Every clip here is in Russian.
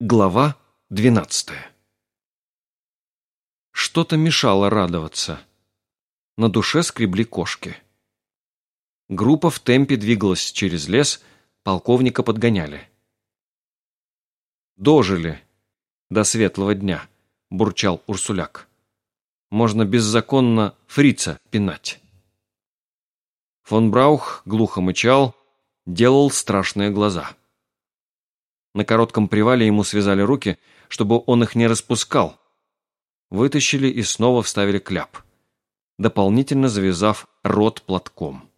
Глава двенадцатая Что-то мешало радоваться. На душе скребли кошки. Группа в темпе двигалась через лес, полковника подгоняли. «Дожили до светлого дня», — бурчал Урсуляк. «Можно беззаконно фрица пинать». Фон Браух глухо мычал, делал страшные глаза. На коротком привале ему связали руки, чтобы он их не распускал. Вытащили и снова вставили кляп, дополнительно завязав рот платком.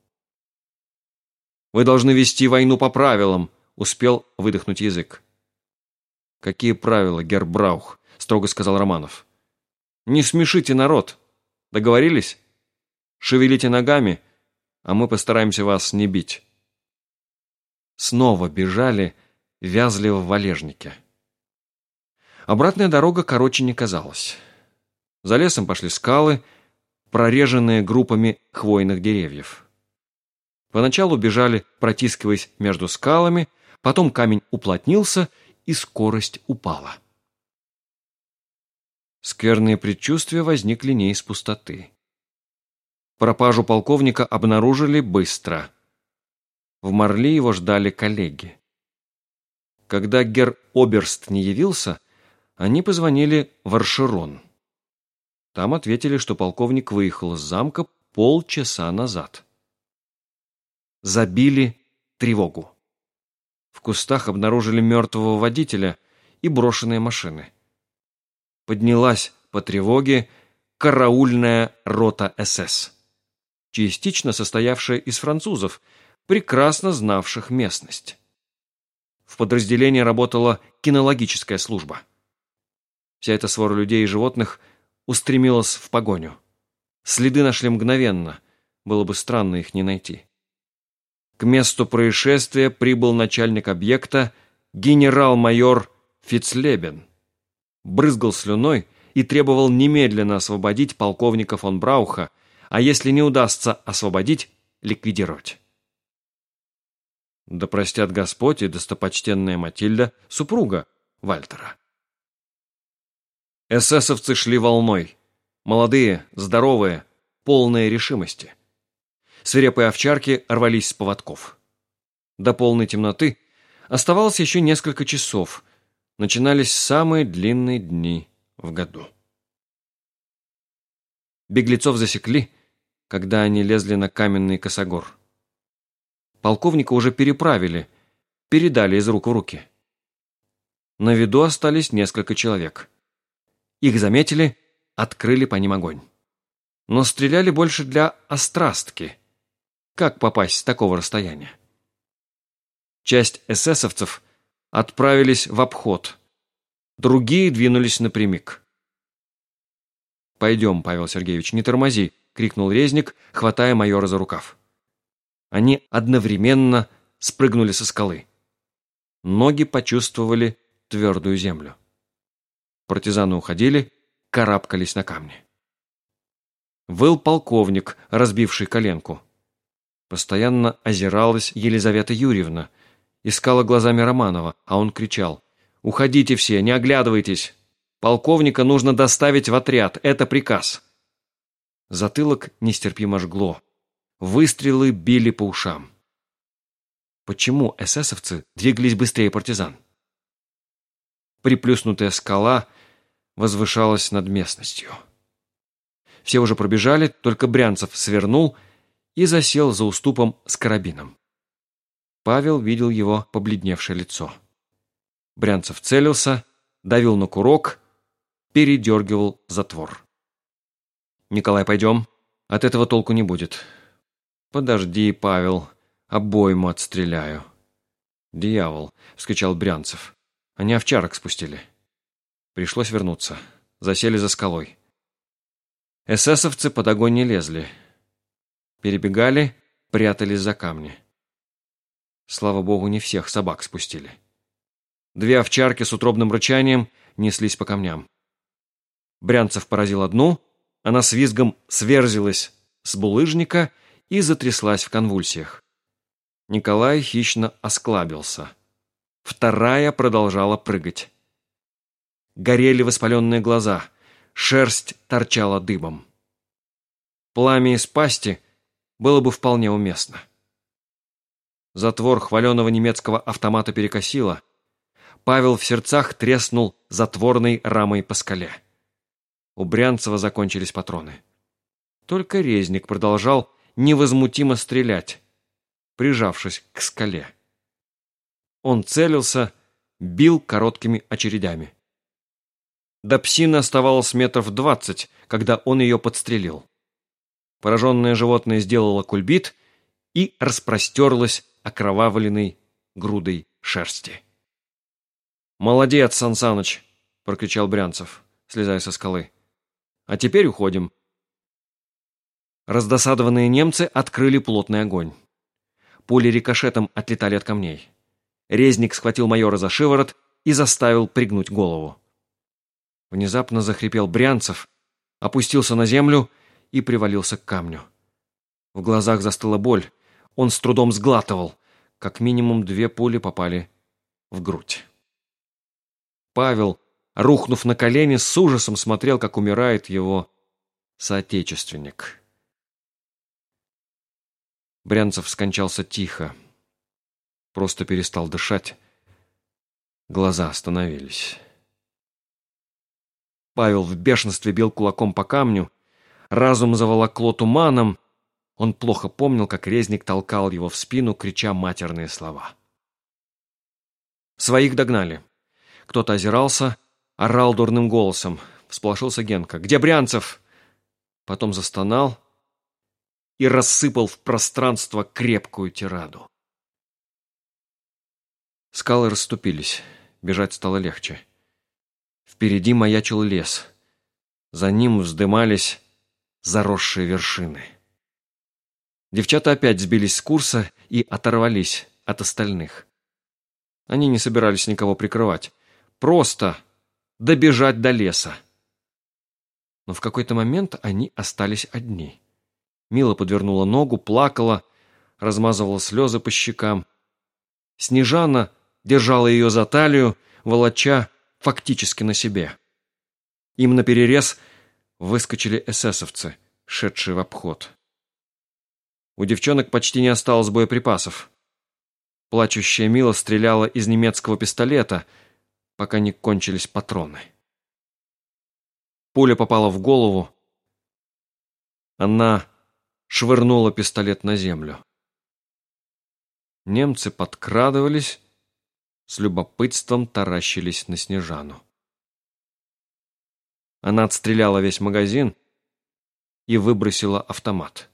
«Вы должны вести войну по правилам», — успел выдохнуть язык. «Какие правила, Гербраух?» — строго сказал Романов. «Не смешите народ. Договорились? Шевелите ногами, а мы постараемся вас не бить». Снова бежали, — вязли в валежнике. Обратная дорога короче не казалась. За лесом пошли скалы, прореженные группами хвойных деревьев. Поначалу бежали, протискиваясь между скалами, потом камень уплотнился, и скорость упала. Скверные предчувствия возникли не из пустоты. Пропажу полковника обнаружили быстро. В Марли его ждали коллеги. Когда гер Оберст не явился, они позвонили в Аршерон. Там ответили, что полковник выехал из замка полчаса назад. Забили тревогу. В кустах обнаружили мертвого водителя и брошенные машины. Поднялась по тревоге караульная рота СС, частично состоявшая из французов, прекрасно знавших местность в подразделении работала кинологическая служба. Вся эта свора людей и животных устремилась в погоню. Следы нашли мгновенно, было бы странно их не найти. К месту происшествия прибыл начальник объекта генерал-майор Фицлебен. Брызгал слюной и требовал немедленно освободить полковника фон Брауха, а если не удастся освободить, ликвидировать. Да простят Господь и достопочтенная Матильда, супруга Вальтера. Эсэсовцы шли волной. Молодые, здоровые, полные решимости. Свирепые овчарки рвались с поводков. До полной темноты оставалось еще несколько часов. Начинались самые длинные дни в году. Беглецов засекли, когда они лезли на каменный косогор. Полковника уже переправили, передали из рук в руки. На виду остались несколько человек. Их заметили, открыли по ним огонь. Но стреляли больше для острастки. Как попасть с такого расстояния? Часть эсэсовцев отправились в обход. Другие двинулись напрямик. «Пойдем, Павел Сергеевич, не тормози!» — крикнул резник, хватая майора за рукав. Они одновременно спрыгнули со скалы. Ноги почувствовали твердую землю. Партизаны уходили, карабкались на камни. Выл полковник, разбивший коленку. Постоянно озиралась Елизавета Юрьевна, искала глазами Романова, а он кричал. «Уходите все, не оглядывайтесь! Полковника нужно доставить в отряд, это приказ!» Затылок нестерпимо жгло. Выстрелы били по ушам. Почему эсэсовцы двигались быстрее партизан? Приплюснутая скала возвышалась над местностью. Все уже пробежали, только Брянцев свернул и засел за уступом с карабином. Павел видел его побледневшее лицо. Брянцев целился, давил на курок, передергивал затвор. «Николай, пойдем. От этого толку не будет. «Подожди, Павел, обойму отстреляю». «Дьявол!» — вскричал Брянцев. «Они овчарок спустили». Пришлось вернуться. Засели за скалой. Эсэсовцы под огонь не лезли. Перебегали, прятались за камни. Слава богу, не всех собак спустили. Две овчарки с утробным рычанием неслись по камням. Брянцев поразил одну, она с визгом сверзилась с булыжника и затряслась в конвульсиях. Николай хищно осклабился. Вторая продолжала прыгать. горели воспаленные глаза, шерсть торчала дыбом. Пламя из пасти было бы вполне уместно. Затвор хваленого немецкого автомата перекосило. Павел в сердцах треснул затворной рамой по скале. У Брянцева закончились патроны. Только резник продолжал невозмутимо стрелять, прижавшись к скале. Он целился, бил короткими очередями. До псины оставалось метров двадцать, когда он ее подстрелил. Пораженное животное сделало кульбит и распростерлось окровавленной грудой шерсти. «Молодец, Сан Саныч!» — прокричал Брянцев, слезая со скалы. «А теперь уходим». Раздосадованные немцы открыли плотный огонь. Пули рикошетом отлетали от камней. Резник схватил майора за шиворот и заставил пригнуть голову. Внезапно захрипел Брянцев, опустился на землю и привалился к камню. В глазах застыла боль, он с трудом сглатывал. Как минимум две пули попали в грудь. Павел, рухнув на колени, с ужасом смотрел, как умирает его соотечественник. Брянцев скончался тихо. Просто перестал дышать. Глаза остановились. Павел в бешенстве бил кулаком по камню. Разум заволокло туманом. Он плохо помнил, как резник толкал его в спину, крича матерные слова. Своих догнали. Кто-то озирался, орал дурным голосом. Всполошился Генка. «Где Брянцев?» Потом застонал и рассыпал в пространство крепкую тираду. Скалы расступились. Бежать стало легче. Впереди маячил лес. За ним вздымались заросшие вершины. Девчата опять сбились с курса и оторвались от остальных. Они не собирались никого прикрывать. Просто добежать до леса. Но в какой-то момент они остались одни. Мила подвернула ногу, плакала, размазывала слезы по щекам. Снежана держала ее за талию, волоча фактически на себе. Им на перерез выскочили эсэсовцы, шедшие в обход. У девчонок почти не осталось боеприпасов. Плачущая Мила стреляла из немецкого пистолета, пока не кончились патроны. Пуля попала в голову. Она швырнула пистолет на землю. Немцы подкрадывались, с любопытством таращились на Снежану. Она отстреляла весь магазин и выбросила автомат.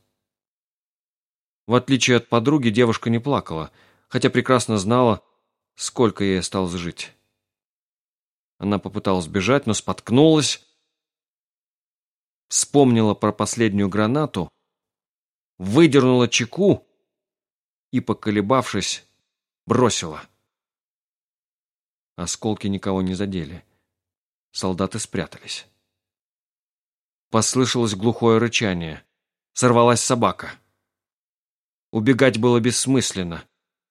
В отличие от подруги, девушка не плакала, хотя прекрасно знала, сколько ей осталось жить. Она попыталась бежать, но споткнулась, вспомнила про последнюю гранату, выдернула чеку и, поколебавшись, бросила. Осколки никого не задели. Солдаты спрятались. Послышалось глухое рычание. Сорвалась собака. Убегать было бессмысленно,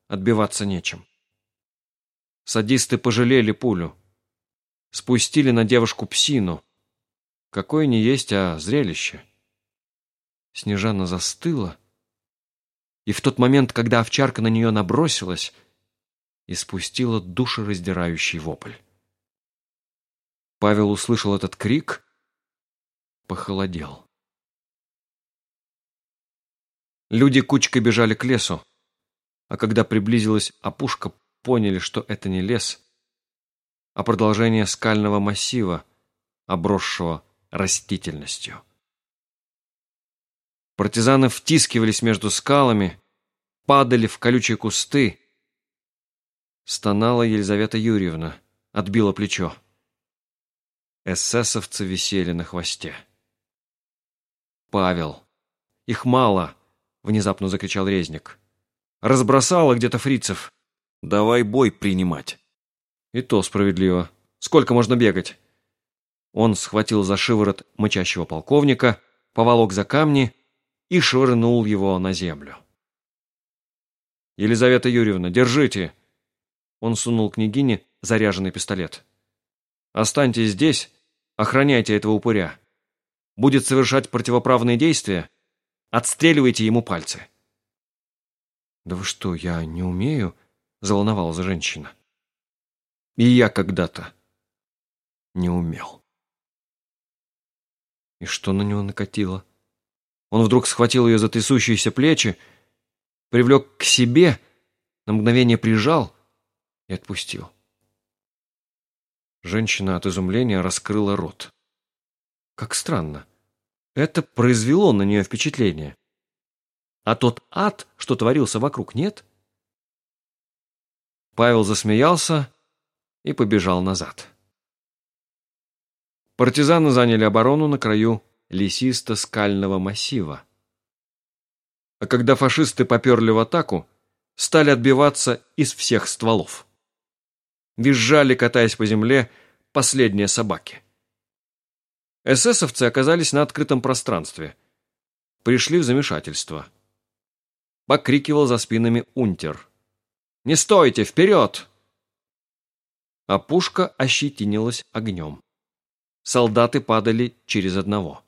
отбиваться нечем. Садисты пожалели пулю. Спустили на девушку псину. Какое не есть, а зрелище. Снежана застыла, и в тот момент, когда овчарка на нее набросилась, испустила душераздирающий вопль. Павел услышал этот крик, похолодел. Люди кучкой бежали к лесу, а когда приблизилась опушка, поняли, что это не лес, а продолжение скального массива, обросшего растительностью. Партизаны втискивались между скалами, падали в колючие кусты. Стонала Елизавета Юрьевна, отбила плечо. Эсэсовцы висели на хвосте. «Павел, их мало!» внезапно закричал резник. «Разбросало где-то фрицев. Давай бой принимать». «И то справедливо. Сколько можно бегать?» Он схватил за шиворот мычащего полковника, поволок за камни и швырнул его на землю. «Елизавета Юрьевна, держите!» Он сунул княгине заряженный пистолет. Останьтесь здесь, охраняйте этого упыря. Будет совершать противоправные действия, отстреливайте ему пальцы». «Да вы что, я не умею?» — заволновалась женщина. «И я когда-то не умел». И что на него накатило? Он вдруг схватил ее за трясущиеся плечи, привлек к себе, на мгновение прижал и отпустил. Женщина от изумления раскрыла рот. Как странно. Это произвело на нее впечатление. А тот ад, что творился вокруг, нет? Павел засмеялся и побежал назад. Партизаны заняли оборону на краю лесисто-скального массива. А когда фашисты поперли в атаку, стали отбиваться из всех стволов. Визжали, катаясь по земле, последние собаки. Эсэсовцы оказались на открытом пространстве. Пришли в замешательство. Покрикивал за спинами унтер. «Не стойте! Вперед!» А пушка ощетинилась огнем. Солдаты падали через одного.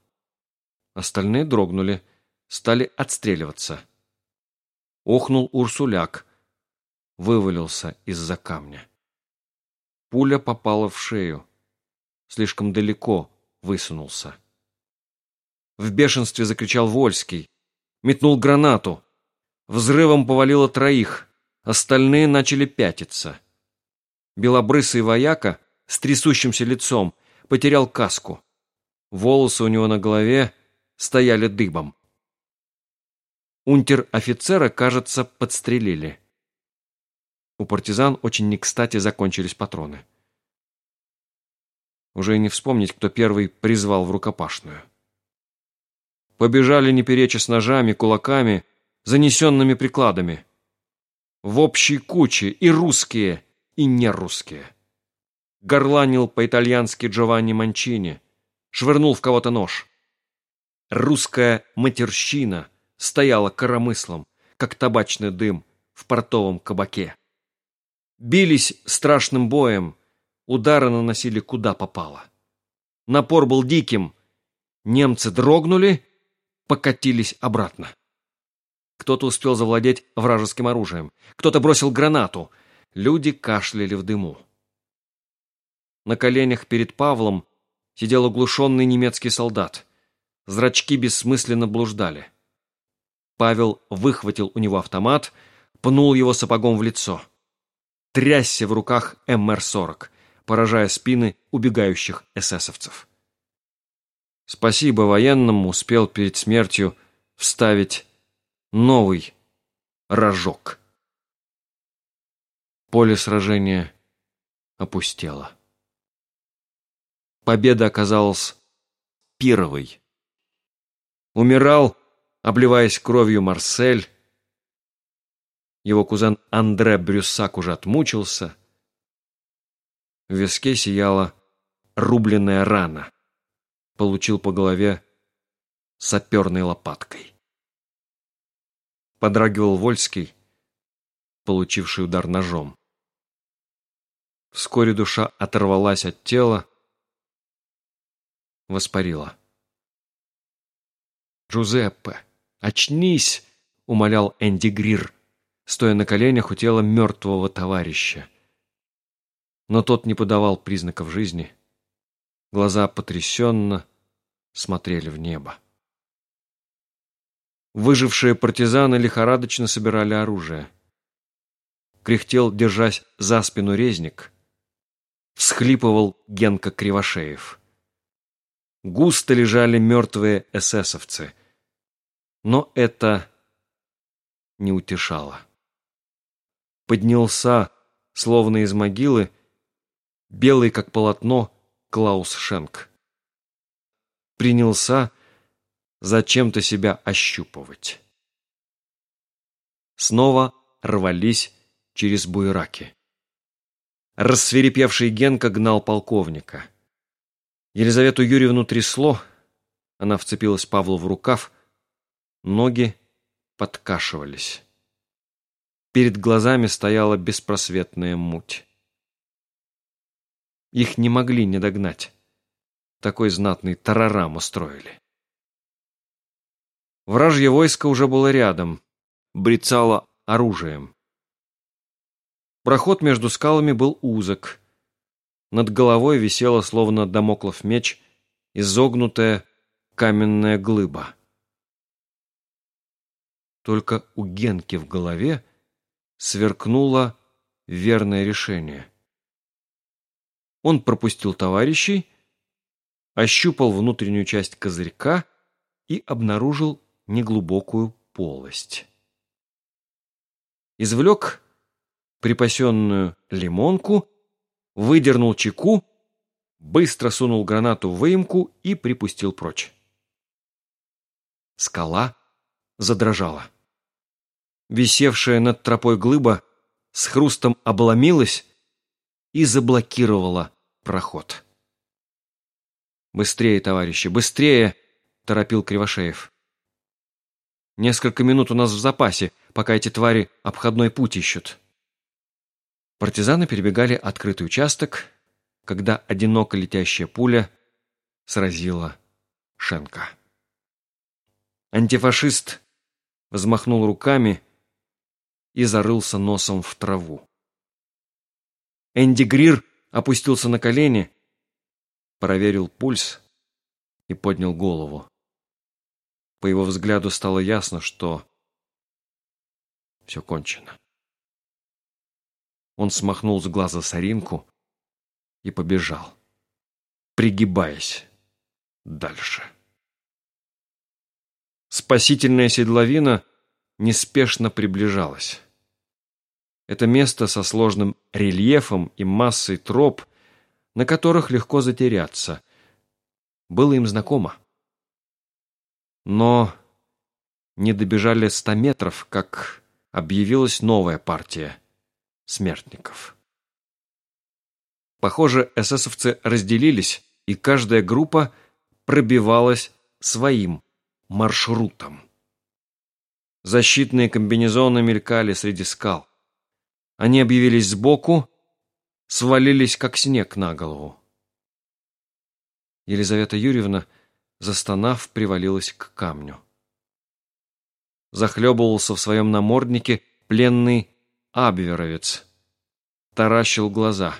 Остальные дрогнули, стали отстреливаться. Охнул Урсуляк, вывалился из-за камня. Пуля попала в шею. Слишком далеко высунулся. В бешенстве закричал Вольский. Метнул гранату. Взрывом повалило троих. Остальные начали пятиться. Белобрысый вояка с трясущимся лицом потерял каску. Волосы у него на голове стояли дыбом. Унтер-офицера, кажется, подстрелили. У партизан очень не кстати закончились патроны. Уже и не вспомнить, кто первый призвал в рукопашную. Побежали не переча с ножами, кулаками, занесенными прикладами. В общей куче и русские, и нерусские горланил по-итальянски Джованни Манчини, швырнул в кого-то нож. Русская матерщина стояла коромыслом, как табачный дым в портовом кабаке. Бились страшным боем, удары наносили куда попало. Напор был диким, немцы дрогнули, покатились обратно. Кто-то успел завладеть вражеским оружием, кто-то бросил гранату, люди кашляли в дыму. На коленях перед Павлом сидел оглушенный немецкий солдат. Зрачки бессмысленно блуждали. Павел выхватил у него автомат, пнул его сапогом в лицо. Трясся в руках МР-40, поражая спины убегающих эсэсовцев. Спасибо военному успел перед смертью вставить новый рожок. Поле сражения опустело. Победа оказалась пировой. Умирал, обливаясь кровью Марсель. Его кузен Андре Брюссак уже отмучился. В виске сияла рубленная рана. Получил по голове саперной лопаткой. Подрагивал Вольский, получивший удар ножом. Вскоре душа оторвалась от тела, воспарила. «Джузеппе, очнись!» — умолял Энди Грир, стоя на коленях у тела мертвого товарища. Но тот не подавал признаков жизни. Глаза потрясенно смотрели в небо. Выжившие партизаны лихорадочно собирали оружие. Кряхтел, держась за спину резник. Всхлипывал Генка Кривошеев густо лежали мертвые эсэсовцы. Но это не утешало. Поднялся, словно из могилы, белый как полотно, Клаус Шенк. Принялся зачем-то себя ощупывать. Снова рвались через буераки. Рассверепевший Генка гнал полковника. Елизавету Юрьевну трясло, она вцепилась Павлу в рукав, ноги подкашивались. Перед глазами стояла беспросветная муть. Их не могли не догнать. Такой знатный тарарам устроили. Вражье войско уже было рядом, брецало оружием. Проход между скалами был узок. Над головой висела, словно домоклов меч, изогнутая каменная глыба. Только у Генки в голове сверкнуло верное решение. Он пропустил товарищей, ощупал внутреннюю часть козырька и обнаружил неглубокую полость. Извлек припасенную лимонку, выдернул чеку, быстро сунул гранату в выемку и припустил прочь. Скала задрожала. Висевшая над тропой глыба с хрустом обломилась и заблокировала проход. «Быстрее, товарищи, быстрее!» — торопил Кривошеев. «Несколько минут у нас в запасе, пока эти твари обходной путь ищут». Партизаны перебегали открытый участок, когда одиноко летящая пуля сразила Шенка. Антифашист взмахнул руками и зарылся носом в траву. Энди Грир опустился на колени, проверил пульс и поднял голову. По его взгляду стало ясно, что все кончено. Он смахнул с глаза соринку и побежал, пригибаясь дальше. Спасительная седловина неспешно приближалась. Это место со сложным рельефом и массой троп, на которых легко затеряться, было им знакомо. Но не добежали ста метров, как объявилась новая партия смертников. Похоже, эсэсовцы разделились, и каждая группа пробивалась своим маршрутом. Защитные комбинезоны мелькали среди скал. Они объявились сбоку, свалились, как снег на голову. Елизавета Юрьевна, застонав, привалилась к камню. Захлебывался в своем наморднике пленный абверовец. Таращил глаза.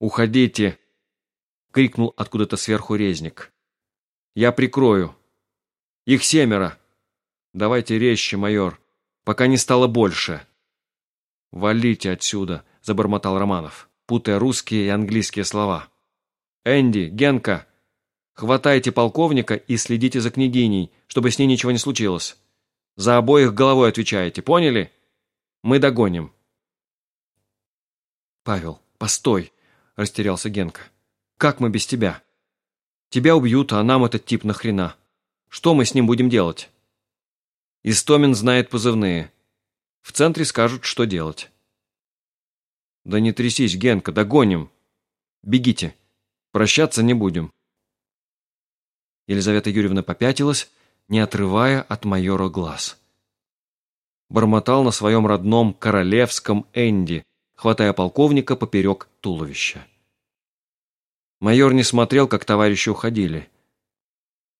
«Уходите!» — крикнул откуда-то сверху резник. Я прикрою. Их семеро. Давайте резче, майор, пока не стало больше. Валите отсюда, забормотал Романов, путая русские и английские слова. Энди, Генка, хватайте полковника и следите за княгиней, чтобы с ней ничего не случилось. За обоих головой отвечаете, поняли? Мы догоним. Павел, постой, растерялся Генка. Как мы без тебя? Тебя убьют, а нам этот тип нахрена? Что мы с ним будем делать? Истомин знает позывные. В центре скажут, что делать. Да не трясись, Генка, догоним. Бегите. Прощаться не будем. Елизавета Юрьевна попятилась, не отрывая от майора глаз. Бормотал на своем родном королевском Энди, хватая полковника поперек туловища. Майор не смотрел, как товарищи уходили.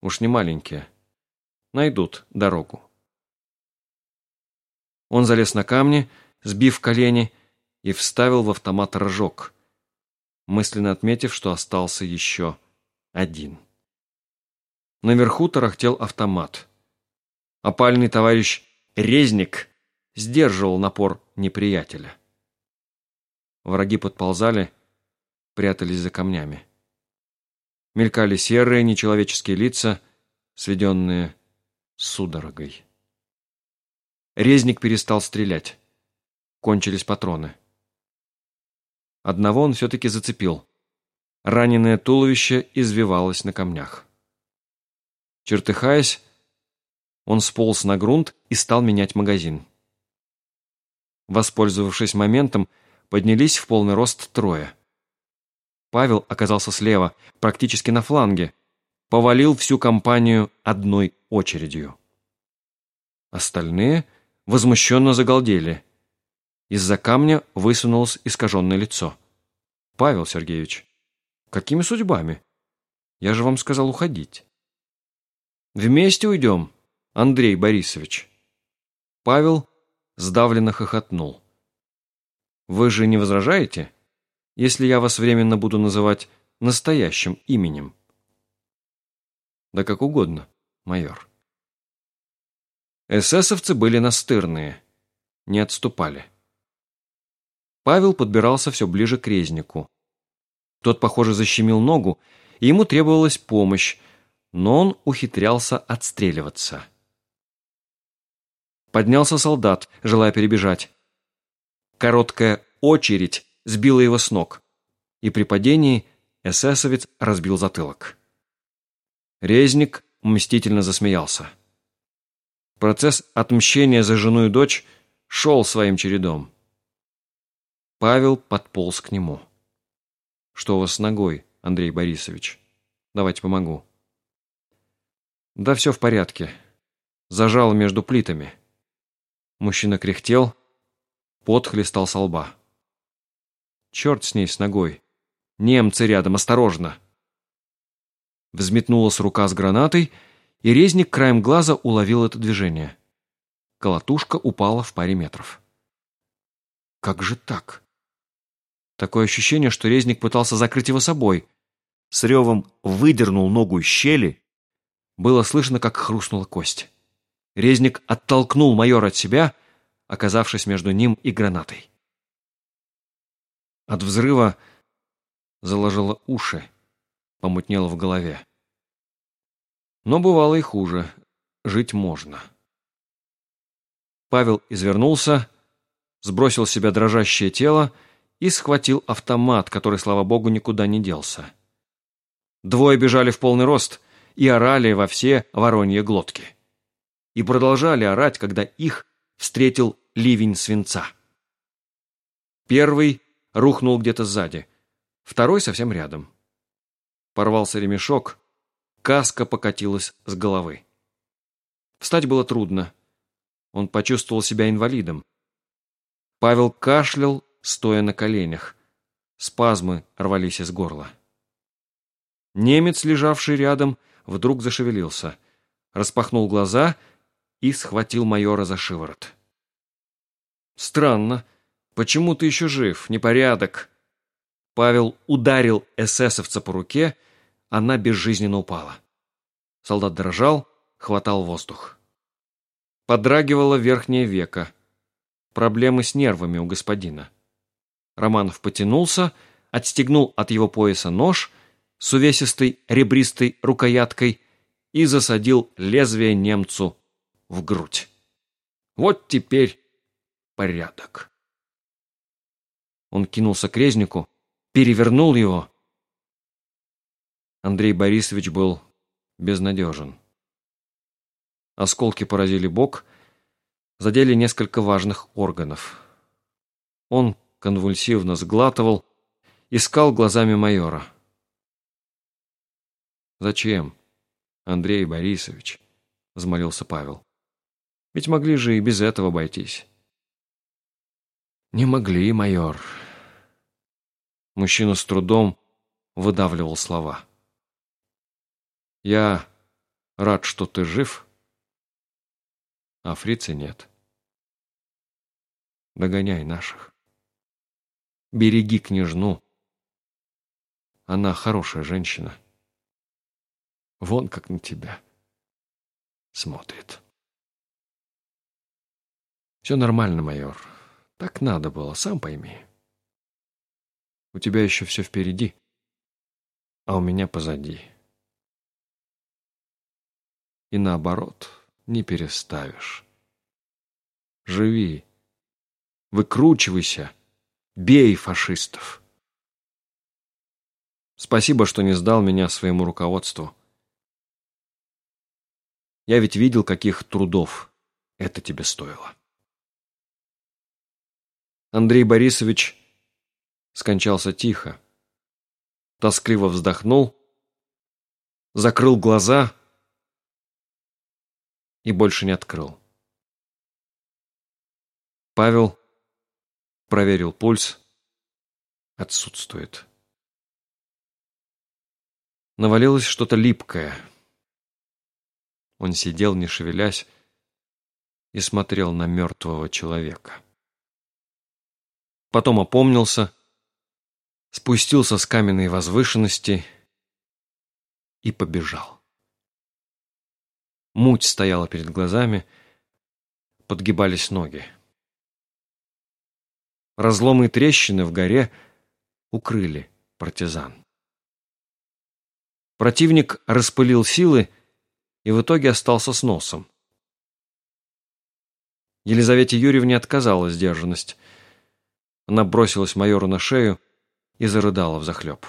Уж не маленькие. Найдут дорогу. Он залез на камни, сбив колени, и вставил в автомат рожок, мысленно отметив, что остался еще один. Наверху тарахтел автомат. Опальный товарищ Резник сдерживал напор неприятеля. Враги подползали, прятались за камнями. Мелькали серые нечеловеческие лица, сведенные судорогой. Резник перестал стрелять. Кончились патроны. Одного он все-таки зацепил. Раненое туловище извивалось на камнях. Чертыхаясь, он сполз на грунт и стал менять магазин. Воспользовавшись моментом, поднялись в полный рост трое. Павел оказался слева, практически на фланге. Повалил всю компанию одной очередью. Остальные возмущенно загалдели. Из-за камня высунулось искаженное лицо. Павел Сергеевич, какими судьбами? Я же вам сказал уходить. Вместе уйдем, Андрей Борисович. Павел сдавленно хохотнул. Вы же не возражаете, если я вас временно буду называть настоящим именем? Да как угодно, майор. Эсэсовцы были настырные, не отступали. Павел подбирался все ближе к резнику. Тот, похоже, защемил ногу, и ему требовалась помощь, но он ухитрялся отстреливаться. Поднялся солдат, желая перебежать. Короткая очередь сбила его с ног, и при падении эсэсовец разбил затылок. Резник мстительно засмеялся. Процесс отмщения за жену и дочь шел своим чередом. Павел подполз к нему. «Что у вас с ногой, Андрей Борисович? Давайте помогу». «Да все в порядке. Зажал между плитами». Мужчина кряхтел, пот хлестал со лба. «Черт с ней, с ногой. Немцы рядом, осторожно!» Взметнулась рука с гранатой, и резник краем глаза уловил это движение. Колотушка упала в паре метров. «Как же так?» Такое ощущение, что резник пытался закрыть его собой. С ревом выдернул ногу из щели. Было слышно, как хрустнула кость. Резник оттолкнул майора от себя, оказавшись между ним и гранатой. От взрыва заложило уши, помутнело в голове. Но бывало и хуже. Жить можно. Павел извернулся, сбросил с себя дрожащее тело и схватил автомат, который, слава богу, никуда не делся. Двое бежали в полный рост и орали во все воронье глотки. И продолжали орать, когда их встретил ливень свинца. Первый рухнул где-то сзади, второй совсем рядом. Порвался ремешок, каска покатилась с головы. Встать было трудно. Он почувствовал себя инвалидом. Павел кашлял стоя на коленях. Спазмы рвались из горла. Немец, лежавший рядом, вдруг зашевелился, распахнул глаза и схватил майора за шиворот. «Странно. Почему ты еще жив? Непорядок!» Павел ударил эсэсовца по руке, она безжизненно упала. Солдат дрожал, хватал воздух. Подрагивало верхнее веко. Проблемы с нервами у господина. Романов потянулся, отстегнул от его пояса нож с увесистой ребристой рукояткой и засадил лезвие немцу в грудь. Вот теперь порядок. Он кинулся к резнику, перевернул его. Андрей Борисович был безнадежен. Осколки поразили бок, задели несколько важных органов. Он конвульсивно сглатывал, искал глазами майора. «Зачем, Андрей Борисович?» — взмолился Павел. «Ведь могли же и без этого обойтись». «Не могли, майор». Мужчина с трудом выдавливал слова. «Я рад, что ты жив, а фрицы нет. Догоняй наших». Береги княжну. Она хорошая женщина. Вон как на тебя смотрит. Все нормально, майор. Так надо было, сам пойми. У тебя еще все впереди, а у меня позади. И наоборот, не переставишь. Живи, выкручивайся, Бей фашистов. Спасибо, что не сдал меня своему руководству. Я ведь видел, каких трудов это тебе стоило. Андрей Борисович скончался тихо, тоскливо вздохнул, закрыл глаза и больше не открыл. Павел Проверил пульс. Отсутствует. навалилось что-то липкое. Он сидел, не шевелясь, и смотрел на мертвого человека. Потом опомнился, спустился с каменной возвышенности и побежал. Муть стояла перед глазами, подгибались ноги. Разломы и трещины в горе укрыли партизан. Противник распылил силы и в итоге остался с носом. Елизавете Юрьевне отказала сдержанность. Она бросилась майору на шею и зарыдала взахлеб.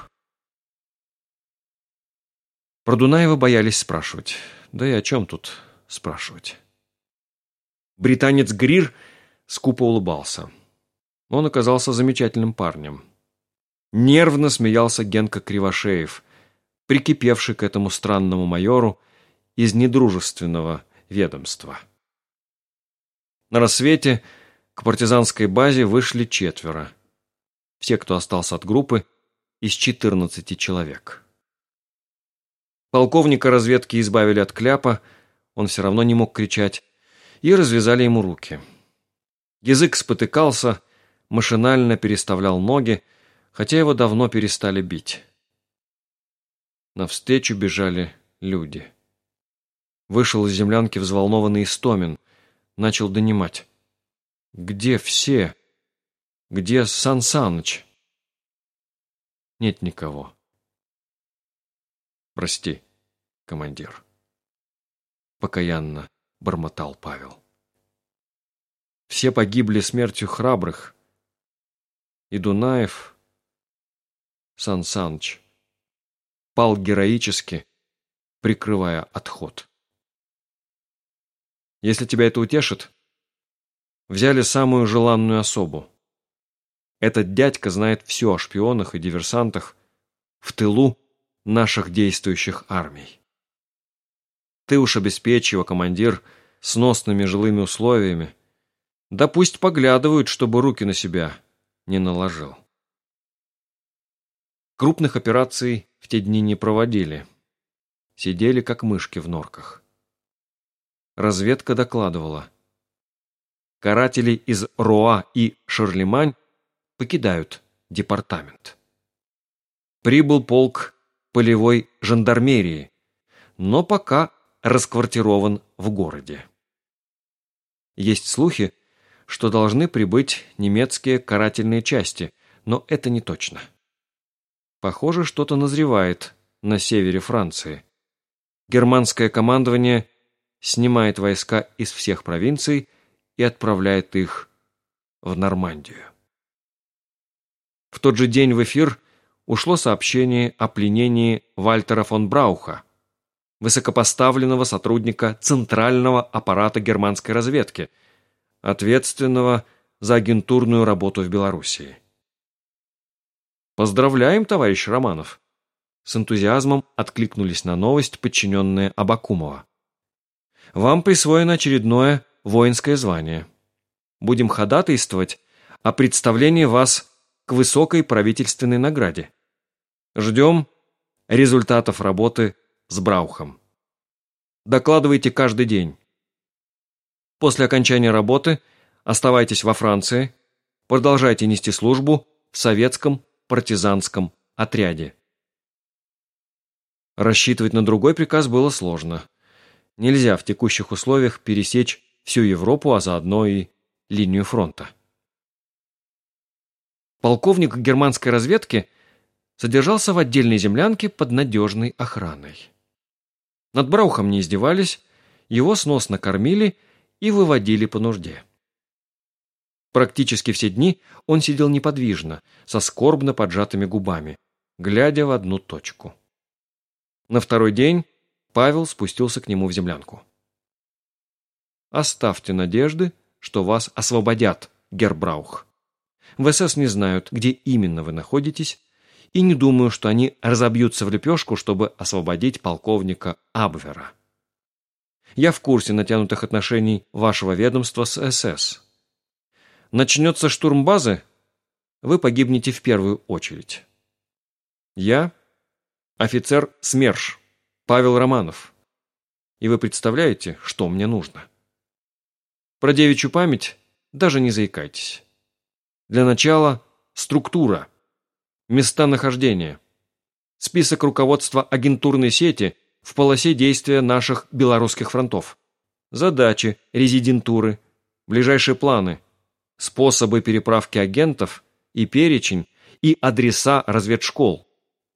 Про Дунаева боялись спрашивать. Да и о чем тут спрашивать? Британец Грир скупо улыбался. Он оказался замечательным парнем. Нервно смеялся Генка Кривошеев, прикипевший к этому странному майору из недружественного ведомства. На рассвете к партизанской базе вышли четверо. Все, кто остался от группы, из 14 человек. Полковника разведки избавили от кляпа, он все равно не мог кричать, и развязали ему руки. Язык спотыкался, машинально переставлял ноги, хотя его давно перестали бить. Навстречу бежали люди. Вышел из землянки взволнованный Истомин, начал донимать. «Где все? Где Сан Саныч?» «Нет никого». «Прости, командир». Покаянно бормотал Павел. Все погибли смертью храбрых. И Дунаев, Сан Саныч, пал героически, прикрывая отход. Если тебя это утешит, взяли самую желанную особу. Этот дядька знает все о шпионах и диверсантах в тылу наших действующих армий. Ты уж обеспечь его, командир, сносными жилыми условиями. Да пусть поглядывают, чтобы руки на себя не наложил. Крупных операций в те дни не проводили. Сидели, как мышки в норках. Разведка докладывала. Каратели из Роа и Шарлемань покидают департамент. Прибыл полк полевой жандармерии, но пока расквартирован в городе. Есть слухи, что должны прибыть немецкие карательные части, но это не точно. Похоже, что-то назревает на севере Франции. Германское командование снимает войска из всех провинций и отправляет их в Нормандию. В тот же день в эфир ушло сообщение о пленении Вальтера фон Брауха, высокопоставленного сотрудника Центрального аппарата германской разведки, ответственного за агентурную работу в Белоруссии. «Поздравляем, товарищ Романов!» С энтузиазмом откликнулись на новость подчиненные Абакумова. «Вам присвоено очередное воинское звание. Будем ходатайствовать о представлении вас к высокой правительственной награде. Ждем результатов работы с Браухом. Докладывайте каждый день. После окончания работы оставайтесь во Франции, продолжайте нести службу в советском партизанском отряде. Рассчитывать на другой приказ было сложно. Нельзя в текущих условиях пересечь всю Европу, а заодно и линию фронта. Полковник германской разведки содержался в отдельной землянке под надежной охраной. Над Браухом не издевались, его сносно кормили и выводили по нужде. Практически все дни он сидел неподвижно, со скорбно поджатыми губами, глядя в одну точку. На второй день Павел спустился к нему в землянку. «Оставьте надежды, что вас освободят, Гербраух. В СС не знают, где именно вы находитесь, и не думаю, что они разобьются в лепешку, чтобы освободить полковника Абвера. Я в курсе натянутых отношений вашего ведомства с СС. Начнется штурм базы, вы погибнете в первую очередь. Я офицер СМЕРШ, Павел Романов. И вы представляете, что мне нужно? Про девичью память даже не заикайтесь. Для начала структура, места нахождения, список руководства агентурной сети в полосе действия наших белорусских фронтов, задачи, резидентуры, ближайшие планы, способы переправки агентов и перечень и адреса разведшкол,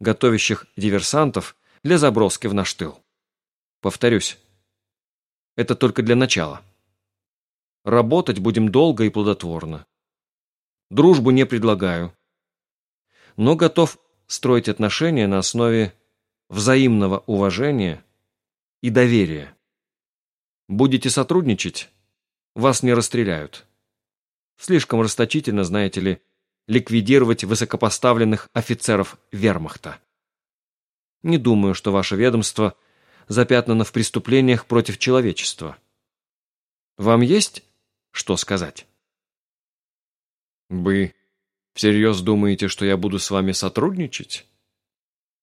готовящих диверсантов для заброски в наш тыл. Повторюсь, это только для начала. Работать будем долго и плодотворно. Дружбу не предлагаю, но готов строить отношения на основе взаимного уважения и доверия. Будете сотрудничать, вас не расстреляют. Слишком расточительно, знаете ли, ликвидировать высокопоставленных офицеров вермахта. Не думаю, что ваше ведомство запятнано в преступлениях против человечества. Вам есть что сказать? Вы всерьез думаете, что я буду с вами сотрудничать?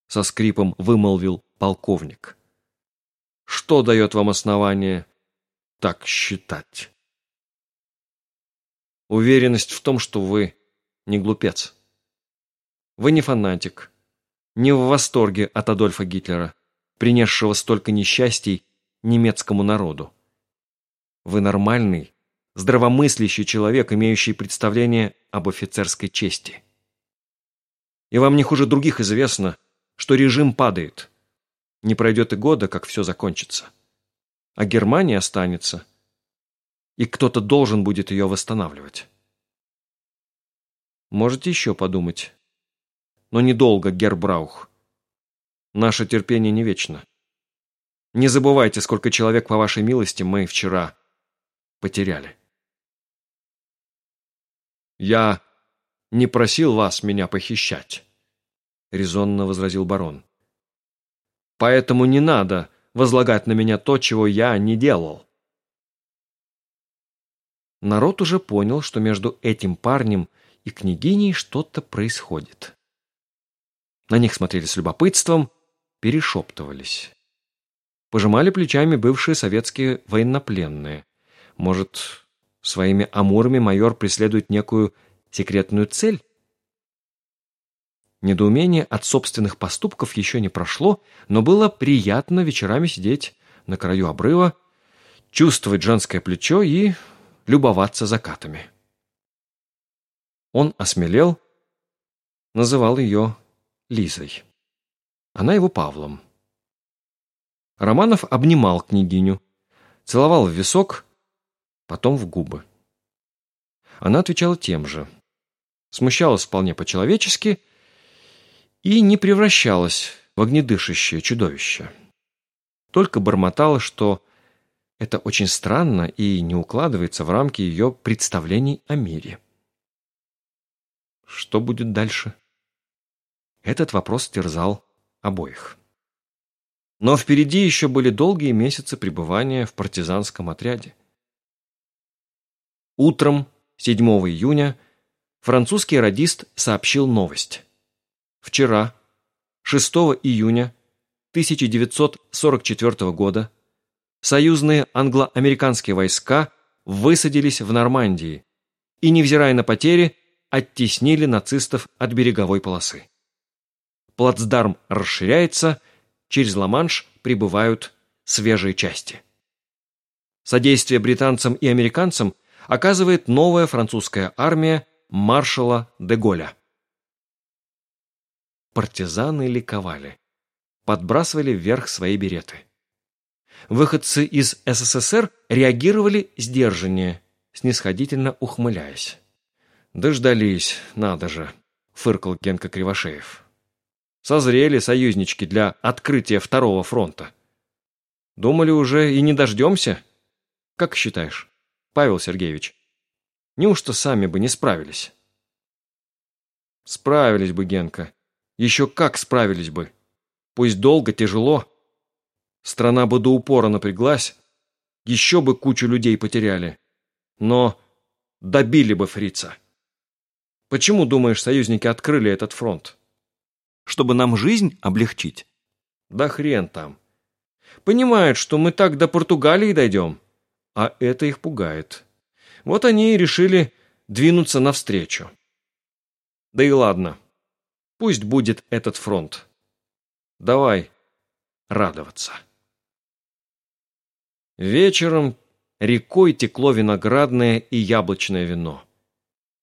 Со скрипом вымолвил полковник. Что дает вам основание так считать? Уверенность в том, что вы не глупец. Вы не фанатик, не в восторге от Адольфа Гитлера, принесшего столько несчастий немецкому народу. Вы нормальный, здравомыслящий человек, имеющий представление об офицерской чести. И вам не хуже других известно, что режим падает. Не пройдет и года, как все закончится. А Германия останется, и кто-то должен будет ее восстанавливать. Можете еще подумать. Но недолго, Гербраух. Наше терпение не вечно. Не забывайте, сколько человек по вашей милости мы вчера потеряли. Я не просил вас меня похищать, резонно возразил барон. Поэтому не надо возлагать на меня то, чего я не делал. Народ уже понял, что между этим парнем и княгиней что-то происходит. На них смотрели с любопытством, перешептывались. Пожимали плечами бывшие советские военнопленные. Может, своими амурами майор преследует некую секретную цель? Недоумение от собственных поступков еще не прошло, но было приятно вечерами сидеть на краю обрыва, чувствовать женское плечо и любоваться закатами. Он осмелел, называл ее Лизой. Она его Павлом. Романов обнимал княгиню, целовал в висок, потом в губы. Она отвечала тем же. Смущалась вполне по-человечески и не превращалась в огнедышащее чудовище. Только бормотала, что это очень странно и не укладывается в рамки ее представлений о мире. Что будет дальше? Этот вопрос терзал обоих. Но впереди еще были долгие месяцы пребывания в партизанском отряде. Утром 7 июня французский радист сообщил новость. Вчера, 6 июня 1944 года, союзные англо-американские войска высадились в Нормандии и, невзирая на потери, оттеснили нацистов от береговой полосы. Плацдарм расширяется, через Ла-Манш прибывают свежие части. Содействие британцам и американцам оказывает новая французская армия маршала де Голля. Партизаны ликовали, подбрасывали вверх свои береты. Выходцы из СССР реагировали сдержаннее, снисходительно ухмыляясь. «Дождались, надо же», — фыркал Генка Кривошеев. «Созрели союзнички для открытия второго фронта. Думали уже и не дождемся? Как считаешь, Павел Сергеевич? Неужто сами бы не справились?» «Справились бы, Генка. Еще как справились бы. Пусть долго, тяжело. Страна бы до упора напряглась, еще бы кучу людей потеряли. Но добили бы фрица». Почему, думаешь, союзники открыли этот фронт? Чтобы нам жизнь облегчить? Да хрен там. Понимают, что мы так до Португалии дойдем. А это их пугает. Вот они и решили двинуться навстречу. Да и ладно. Пусть будет этот фронт. Давай радоваться. Вечером рекой текло виноградное и яблочное вино.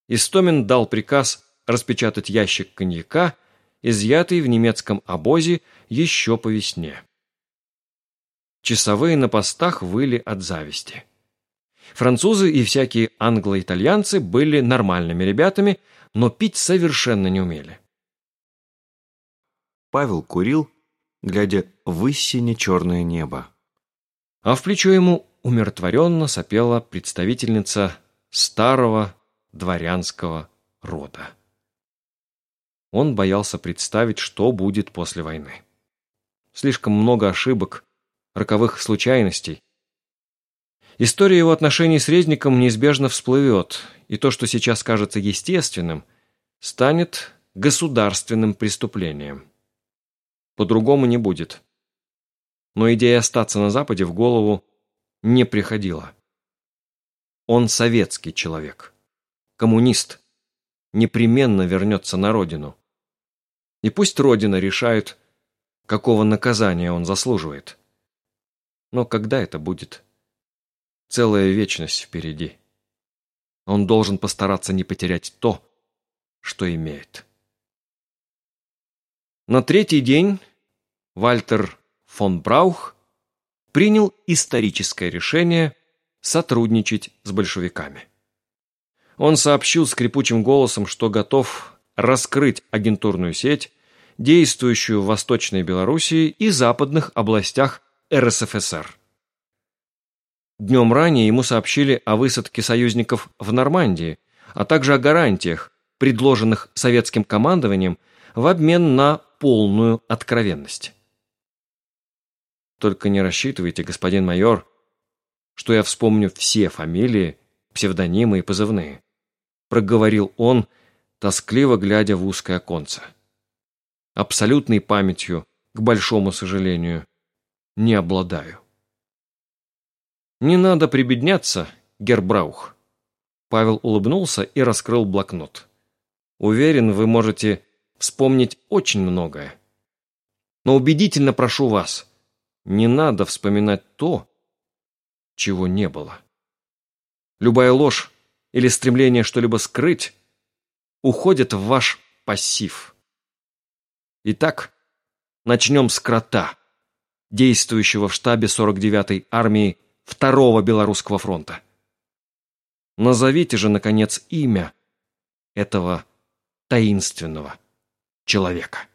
Истомин дал приказ распечатать ящик коньяка, изъятый в немецком обозе еще по весне. Часовые на постах выли от зависти. Французы и всякие англо-итальянцы были нормальными ребятами, но пить совершенно не умели. Павел курил, глядя в истине черное небо. А в плечо ему умиротворенно сопела представительница старого дворянского рода. Он боялся представить, что будет после войны. Слишком много ошибок, роковых случайностей. История его отношений с Резником неизбежно всплывет, и то, что сейчас кажется естественным, станет государственным преступлением. По-другому не будет. Но идея остаться на Западе в голову не приходила. Он советский человек, коммунист, непременно вернется на родину. И пусть родина решает, какого наказания он заслуживает. Но когда это будет? Целая вечность впереди. Он должен постараться не потерять то, что имеет. На третий день Вальтер фон Браух принял историческое решение сотрудничать с большевиками. Он сообщил скрипучим голосом, что готов раскрыть агентурную сеть, действующую в Восточной Белоруссии и западных областях РСФСР. Днем ранее ему сообщили о высадке союзников в Нормандии, а также о гарантиях, предложенных советским командованием в обмен на полную откровенность. Только не рассчитывайте, господин майор, что я вспомню все фамилии, псевдонимы и позывные. Проговорил он, тоскливо глядя в узкое оконце. Абсолютной памятью, к большому сожалению, не обладаю. Не надо прибедняться, Гербраух. Павел улыбнулся и раскрыл блокнот. Уверен, вы можете вспомнить очень многое. Но убедительно прошу вас, не надо вспоминать то, чего не было. Любая ложь или стремление что-либо скрыть уходит в ваш пассив. Итак, начнем с крота действующего в штабе 49-й армии Второго Белорусского фронта. Назовите же, наконец, имя этого таинственного человека.